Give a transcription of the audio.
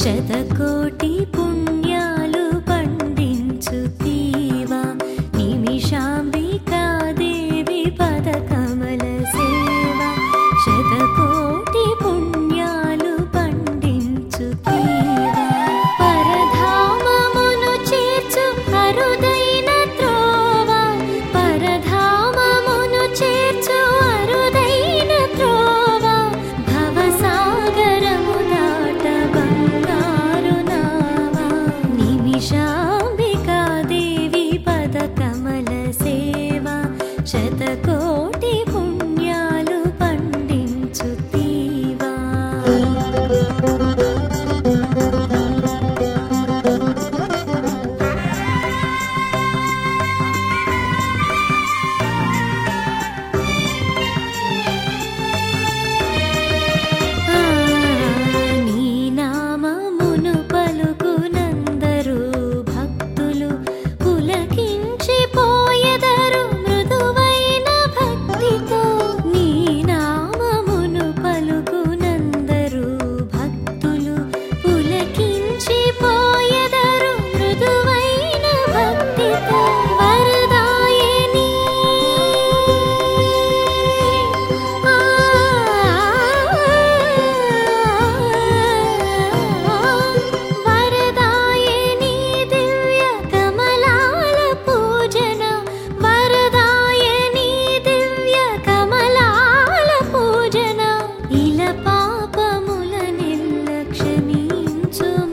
शतकोटीप to